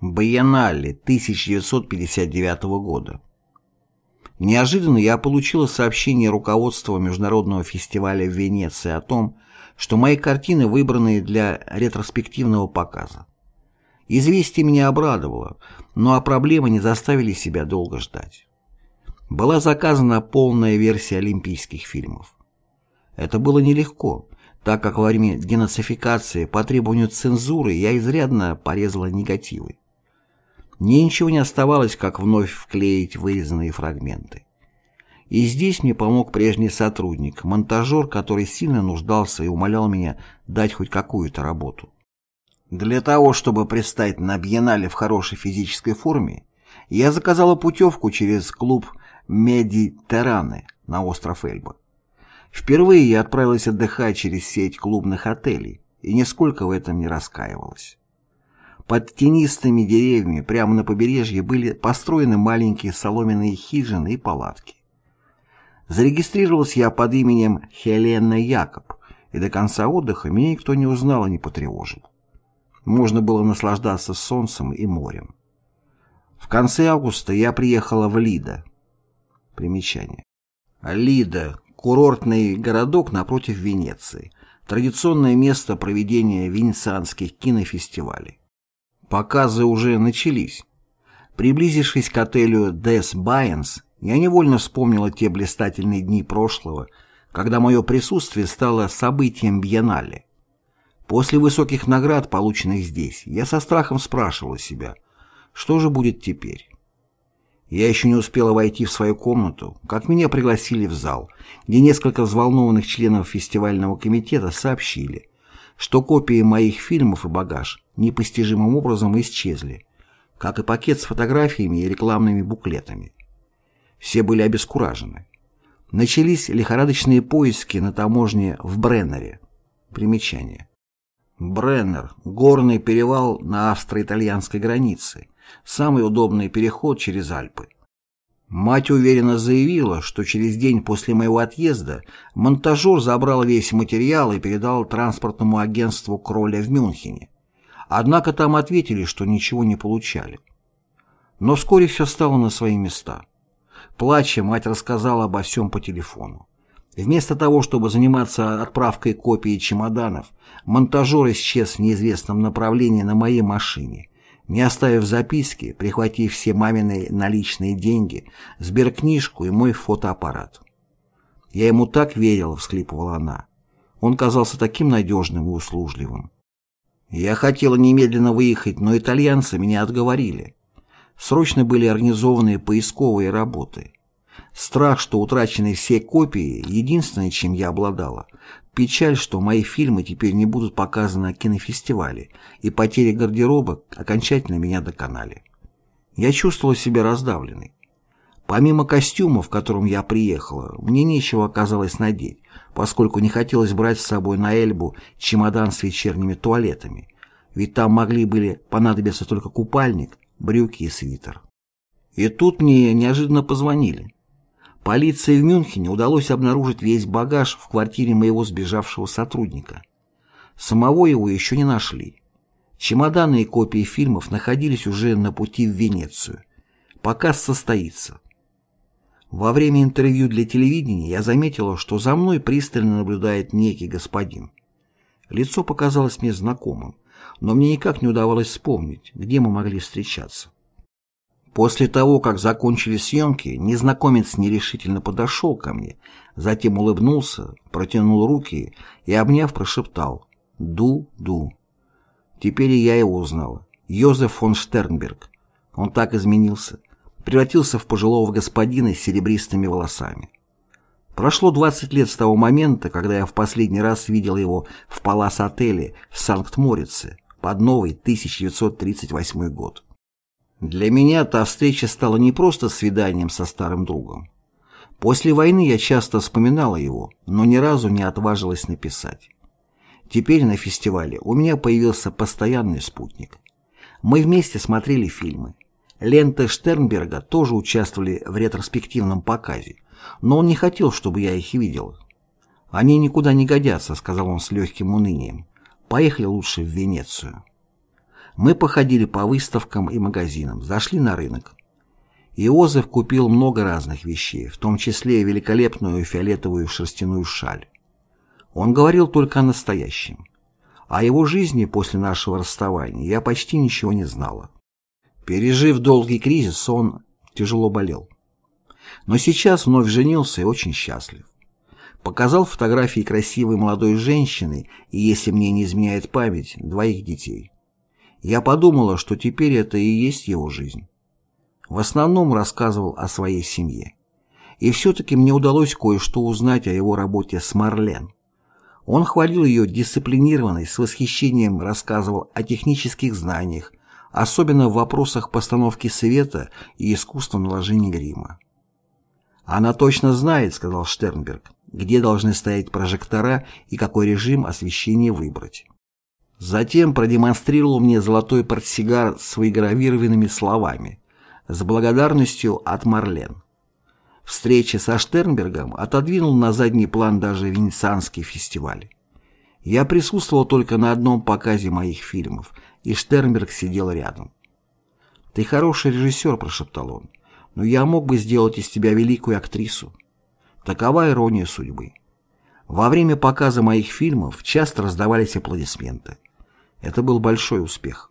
Биеннале 1959 года. Неожиданно я получила сообщение руководства Международного фестиваля в Венеции о том, что мои картины выбраны для ретроспективного показа. Известие меня обрадовало, но а проблемы не заставили себя долго ждать. Была заказана полная версия олимпийских фильмов. Это было нелегко, так как во время денацификации по требованию цензуры я изрядно порезала негативы. Мне ничего не оставалось, как вновь вклеить вырезанные фрагменты. И здесь мне помог прежний сотрудник, монтажер, который сильно нуждался и умолял меня дать хоть какую-то работу. Для того, чтобы предстать на Бьеннале в хорошей физической форме, я заказала путевку через клуб Медитераны на остров Эльба. Впервые я отправилась отдыхать через сеть клубных отелей и нисколько в этом не раскаивалась. Под тенистыми деревьями прямо на побережье были построены маленькие соломенные хижины и палатки. Зарегистрировался я под именем Хелена Якоб, и до конца отдыха меня никто не узнал и не потревожил. Можно было наслаждаться солнцем и морем. В конце августа я приехала в Лида. Примечание. Лида – курортный городок напротив Венеции, традиционное место проведения венецианских кинофестивалей. Показы уже начались. Приблизившись к отелю Des Байенс, я невольно вспомнила те блистательные дни прошлого, когда мое присутствие стало событием Бьеннале. После высоких наград, полученных здесь, я со страхом спрашивала себя, что же будет теперь? Я еще не успела войти в свою комнату, как меня пригласили в зал, где несколько взволнованных членов фестивального комитета сообщили, что копии моих фильмов и багаж непостижимым образом исчезли, как и пакет с фотографиями и рекламными буклетами. Все были обескуражены. Начались лихорадочные поиски на таможне в Бреннере. Примечание. Бреннер – горный перевал на австро-итальянской границе, самый удобный переход через Альпы. Мать уверенно заявила, что через день после моего отъезда монтажер забрал весь материал и передал транспортному агентству Кроля в Мюнхене. Однако там ответили, что ничего не получали. Но вскоре все стало на свои места. Плача, мать рассказала обо всем по телефону. Вместо того, чтобы заниматься отправкой копий чемоданов, монтажер исчез в неизвестном направлении на моей машине, не оставив записки, прихватив все мамины наличные деньги, сберкнижку и мой фотоаппарат. «Я ему так верила», — всхлипывала она. Он казался таким надежным и услужливым. Я хотела немедленно выехать, но итальянцы меня отговорили. Срочно были организованы поисковые работы. Страх, что утрачены все копии, единственное, чем я обладала. Печаль, что мои фильмы теперь не будут показаны на кинофестивале, и потери гардероба окончательно меня доконали. Я чувствовала себя раздавленной. Помимо костюма, в котором я приехала, мне нечего оказалось надеть, поскольку не хотелось брать с собой на Эльбу чемодан с вечерними туалетами, ведь там могли были понадобиться только купальник, брюки и свитер. И тут мне неожиданно позвонили. Полиции в Мюнхене удалось обнаружить весь багаж в квартире моего сбежавшего сотрудника. Самого его еще не нашли. Чемоданы и копии фильмов находились уже на пути в Венецию. Показ состоится. Во время интервью для телевидения я заметила, что за мной пристально наблюдает некий господин. Лицо показалось мне знакомым, но мне никак не удавалось вспомнить, где мы могли встречаться. После того, как закончили съемки, незнакомец нерешительно подошел ко мне, затем улыбнулся, протянул руки и, обняв, прошептал «Ду-ду». Теперь я его узнала. Йозеф фон Штернберг. Он так изменился превратился в пожилого господина с серебристыми волосами. Прошло 20 лет с того момента, когда я в последний раз видел его в Палас-отеле в Санкт-Морице под новый 1938 год. Для меня та встреча стала не просто свиданием со старым другом. После войны я часто вспоминала его, но ни разу не отважилась написать. Теперь на фестивале у меня появился постоянный спутник. Мы вместе смотрели фильмы, Ленты Штернберга тоже участвовали в ретроспективном показе, но он не хотел, чтобы я их видел. «Они никуда не годятся», — сказал он с легким унынием. «Поехали лучше в Венецию». Мы походили по выставкам и магазинам, зашли на рынок. Иозеф купил много разных вещей, в том числе великолепную фиолетовую шерстяную шаль. Он говорил только о настоящем. О его жизни после нашего расставания я почти ничего не знала. Пережив долгий кризис, он тяжело болел. Но сейчас вновь женился и очень счастлив. Показал фотографии красивой молодой женщины и, если мне не изменяет память, двоих детей. Я подумала, что теперь это и есть его жизнь. В основном рассказывал о своей семье. И все-таки мне удалось кое-что узнать о его работе с Марлен. Он хвалил ее дисциплинированной, с восхищением рассказывал о технических знаниях, особенно в вопросах постановки света и искусства наложения грима. «Она точно знает», — сказал Штернберг, «где должны стоять прожектора и какой режим освещения выбрать». Затем продемонстрировал мне золотой портсигар с выгравированными словами «С благодарностью от Марлен». Встреча со Штернбергом отодвинул на задний план даже Венецианский фестиваль. Я присутствовал только на одном показе моих фильмов, и Штернберг сидел рядом. «Ты хороший режиссер», — прошептал он, — «но я мог бы сделать из тебя великую актрису». Такова ирония судьбы. Во время показа моих фильмов часто раздавались аплодисменты. Это был большой успех.